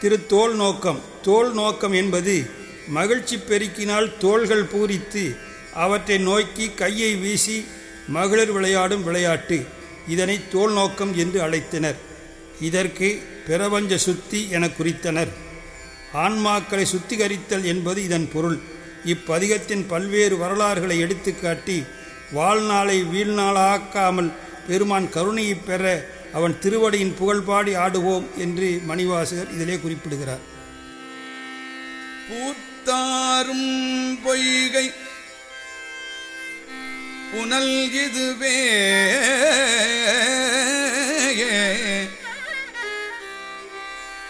திரு தோல் நோக்கம். தோல் நோக்கம் என்பது மகிழ்ச்சி பெருக்கினால் தோள்கள் பூரித்து அவற்றை நோக்கி கையை வீசி மகளிர் விளையாடும் விளையாட்டு. இதனை தோல் நோக்கம் என்று அழைத்தனர். இதற்கு பிரபஞ்ச சுத்தி என குறித்தனர். ஆன்மாக்களை சுத்திகரித்தல் என்பது இதன் பொருள். இப்பதிகத்தின் பல்வேறு வரலாறுகளை எடுத்துக்காட்டி வாழ்நாளை வீழ்நாளாக்காமல் பெருமான் கருணையைப் பெற அவன் திருவடியின் புகழ்பாடி ஆடுவோம் என்று மணிவாசகர் இதிலே குறிப்பிடுகிறார். பூத்தாரும் பொய்கை புனல் இதுவே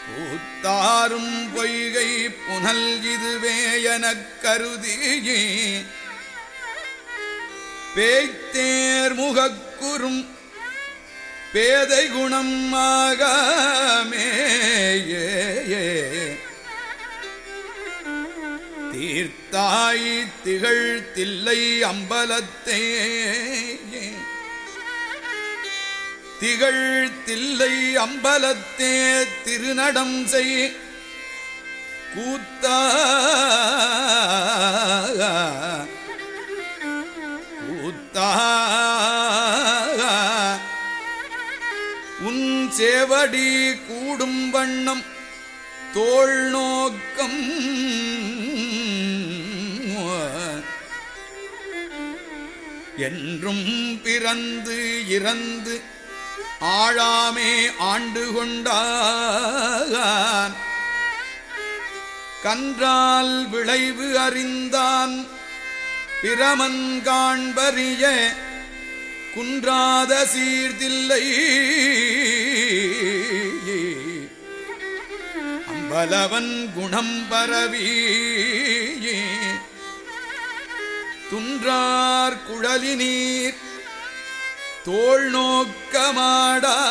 பூத்தாரும் பொய்கை புனல் இதுவே எனக் கருதி பேய்த்தேர் முகக்குறும் பேதை குணம் ஆகாமே தீர்த்தாய் திகழ் தில்லை அம்பலத்தே திகழ் தில்லை அம்பலத்தே திருநடம் செய். கூத்தா கூத்தா. சேவடி கூடும் வண்ணம் தோள் நோக்கம் என்றும் பிறந்து இறந்து ஆழாமே ஆண்டு கொண்டான். கன்றால் விளைவு அறிந்தான் பிரமன் காண்பறிய குன்றாத சீர்தில்லை. அம்பலவன் குணம் பரவி. துன்றார் குழலி நீர் தோல் நோக்கமாடா.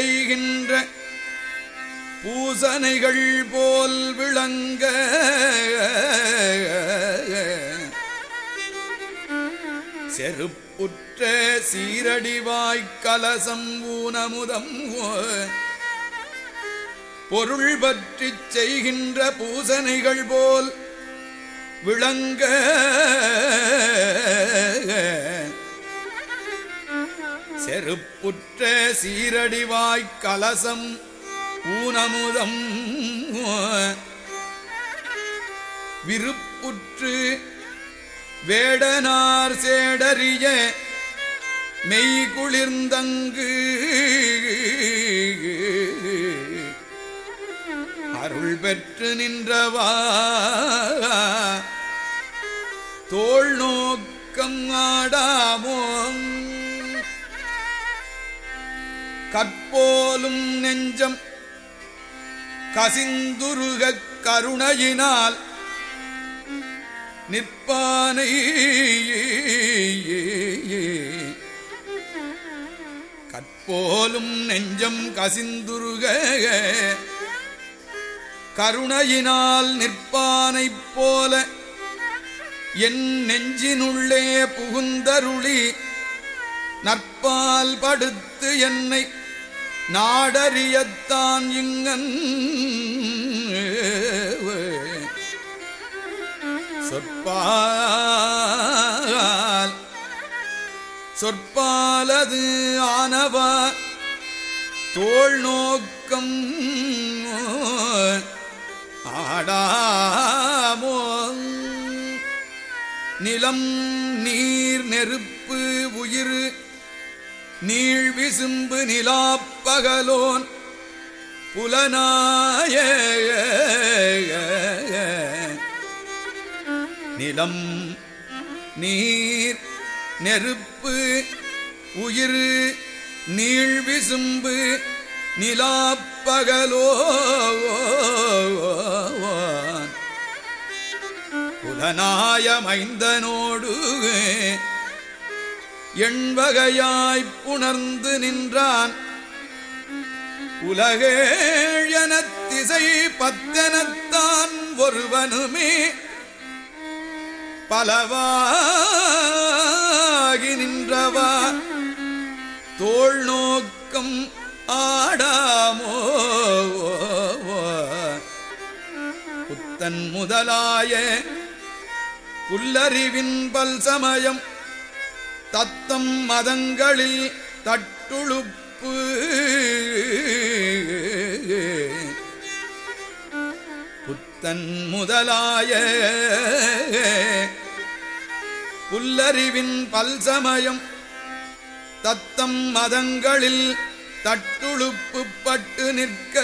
செய்கின்ற பூசனைகள் போல் விளங்க செருப்புற்ற சீரடிவாய்க்கலசம் ஊனமுதம் பொருள் பற்றி செய்கின்ற பூசனைகள் போல் விளங்க செருப்புற்ற சீரடிவாய்க் கலசம் ஊனமுதம் விருப்புற்று வேடனார் சேடறிய மெய் குளிர்ந்தங்கு அருள் பெற்று நின்றவா தோல் நோக்கம் ஆடாமோ போலும் நெஞ்சம் கசிந்துருகக் கருணையினால் நிற்பானை. கற்போலும் நெஞ்சம் கசிந்துருக கருணையினால் நிற்பானைப் போல என் நெஞ்சினுள்ளே புகுந்தருளி நற்பால் படுத்து என்னை நாடறியத்தான் இங்கன் சொற்பால் சொற்பாலது ஆனவா தோல் நோக்கம் ஆடாமோ நிலம் நீர் நெருப்பு உயிர் நீழ்விசும்பு நிலாப் பகலோன் புலனாய. நிலம் நீர் நெருப்பு உயிர் நீழ்விசும்பு நிலாப்பகலோ புலனாயமைந்தனோடு எண்வகையாய்ப் புணர்ந்து நின்றான். உலகேழனத்திசை பத்தனத்தான் ஒருவனுமே. பலவாகி நின்றவா. தோல் நோக்கம் ஆடாமோ. புத்தன் முதலாய புல்லறிவின் பல் சமயம் தத்தம் மதங்களில் தட்டுழுப்பு. தன் முதலாய புல்லறிவின் பல்சமயம் தத்தம் மதங்களில் தட்டுழுப்பு பட்டு நிற்க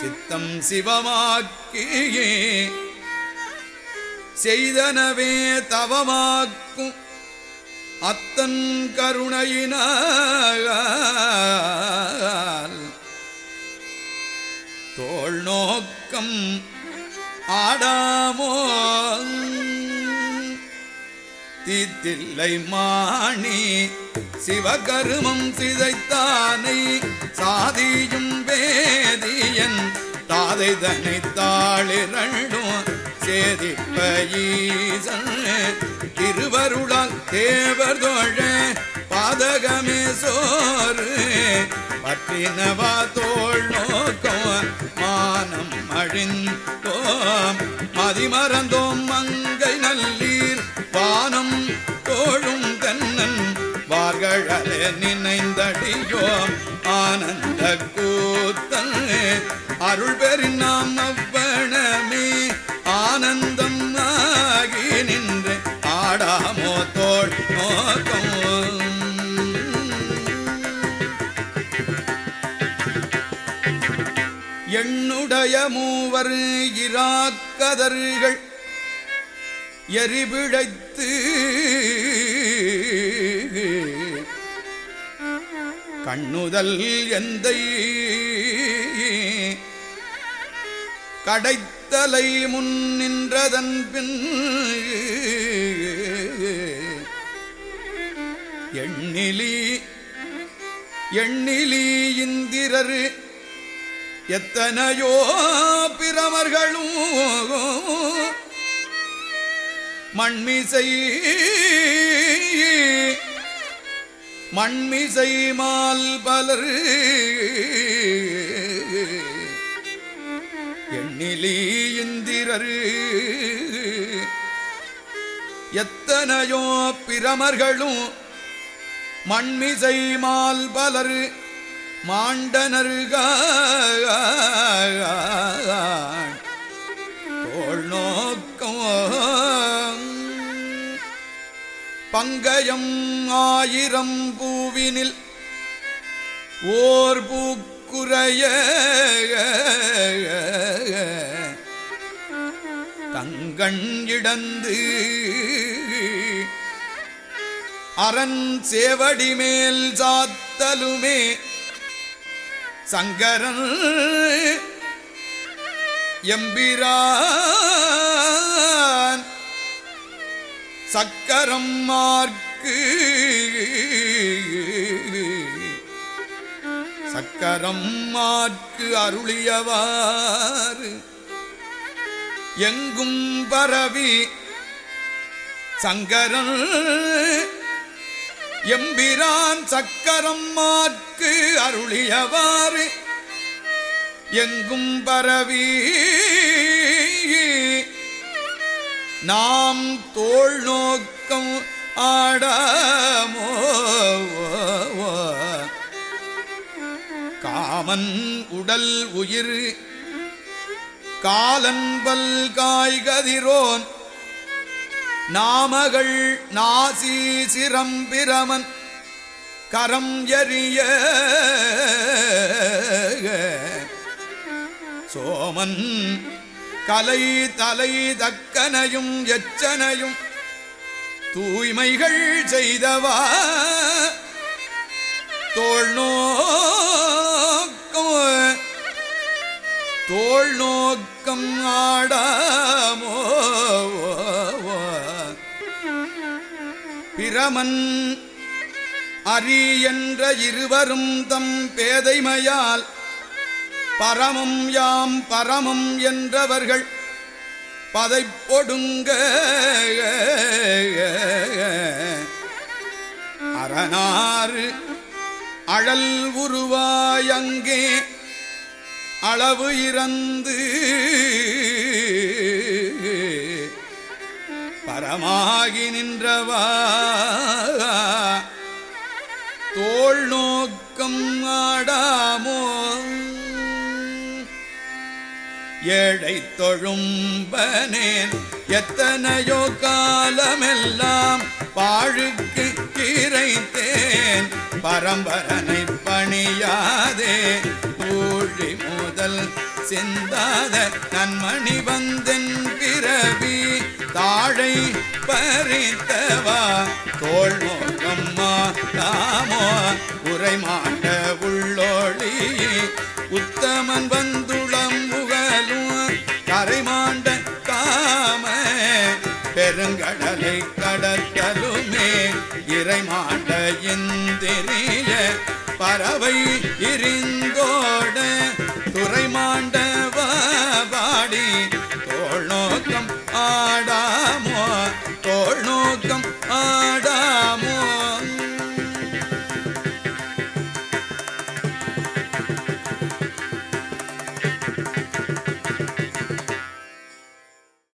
சித்தம் சிவமாக்கியே செய்தனவே தவமாக்கும் அத்தன் கருணையினால் தோல் நோக்கம் ஆடாமோ? தீத்தில்லை மாணி சிவகருமம் சிதைத்தானை சாதியும் வேதியன் தாதை தன்னை தாளிரண்டும் சேதிப்ப ஈசன் திருவருளால் தேவர் தோழ பாதகமே சோறு பற்றினவா தோல் நோக்கம் மானம் அழிந்தோம் மதிமறந்தோம் மங்கை நல்லீர். வானம் தோழும் தென்னன் வார்களே நினைந்தடியோம். ஆனந்த கூத்தன் அருள் பெறினாம் நாம் மூவர் இராக்கதர்கள் எரிபிழைத்து கண்ணுதல் எந்தை கடைத்தலை முன் நின்றதன் பின் எண்ணிலி எண்ணிலி இந்திரரு எத்தனையோ பிரமர்களும் மண்மிசை மண்மிசை மால் பலர் எண்ணிலி இந்திரர். எத்தனையோ பிரமர்களும் மண்மிசை மால் பலரு மாண்டனர்கள் தோல் நோக்கம். பங்கயம் ஆயிரம் பூவினில் ஓர் பூக்குறைய. தங்கண் இடந்து அரண் சேவடி மேல் சாத்தலுமே. சங்கரன் எம்பிரான் சக்கரம் மார்க்கு சக்கரம் மார்க்கு அருளியவாறு. எங்கும் பரவி சங்கரன் எம்பிரான் சக்கரம் மாற்கு அருளியவாறு எங்கும் பரவி நாம் தோல் நோக்கம் ஆடமோ காமன் உடல் உயிர் காலன்பல் காய்கதிரோன் நாமகள் நாசி சிரம்பிரமன் கரம் எறிய சோமன் கலை தலை தக்கனையும் எச்சனையும் தூய்மைகள் செய்தவா? தோல் நோக்கம் தோல் நோக்கம் ஆடாமோ? பிரமன் அரி என்ற இருவரும் தம் பேதைமையால் பரமம் யாம் பரமம் என்றவர்கள் பதைப்பொடுங்க அரணாறு அழல் உருவாயங்கே அளவு இறந்து அறமாகி நின்றவா. தோல் நோக்கம் ஆடாமோ? ஏழை தொழும்பனேன். எத்தனையோ காலமெல்லாம் பாழுக்கு கீரைத்தேன். பரம்பரனை பணியாதே ஊழி முதல் சிந்தாத நன்மணி வந்தென் பிறவி. தாழை பறித்தவா? தோல் நோக்கம்மா தாமோ? உரைமாட்ட உள்ளோழி உத்தமன் வந்துளம் புகழும் கரைமாண்ட காம பெருங்கடலை கடத்தலுமே இறைமாண்ட இந்திரிய பறவை இரிந்த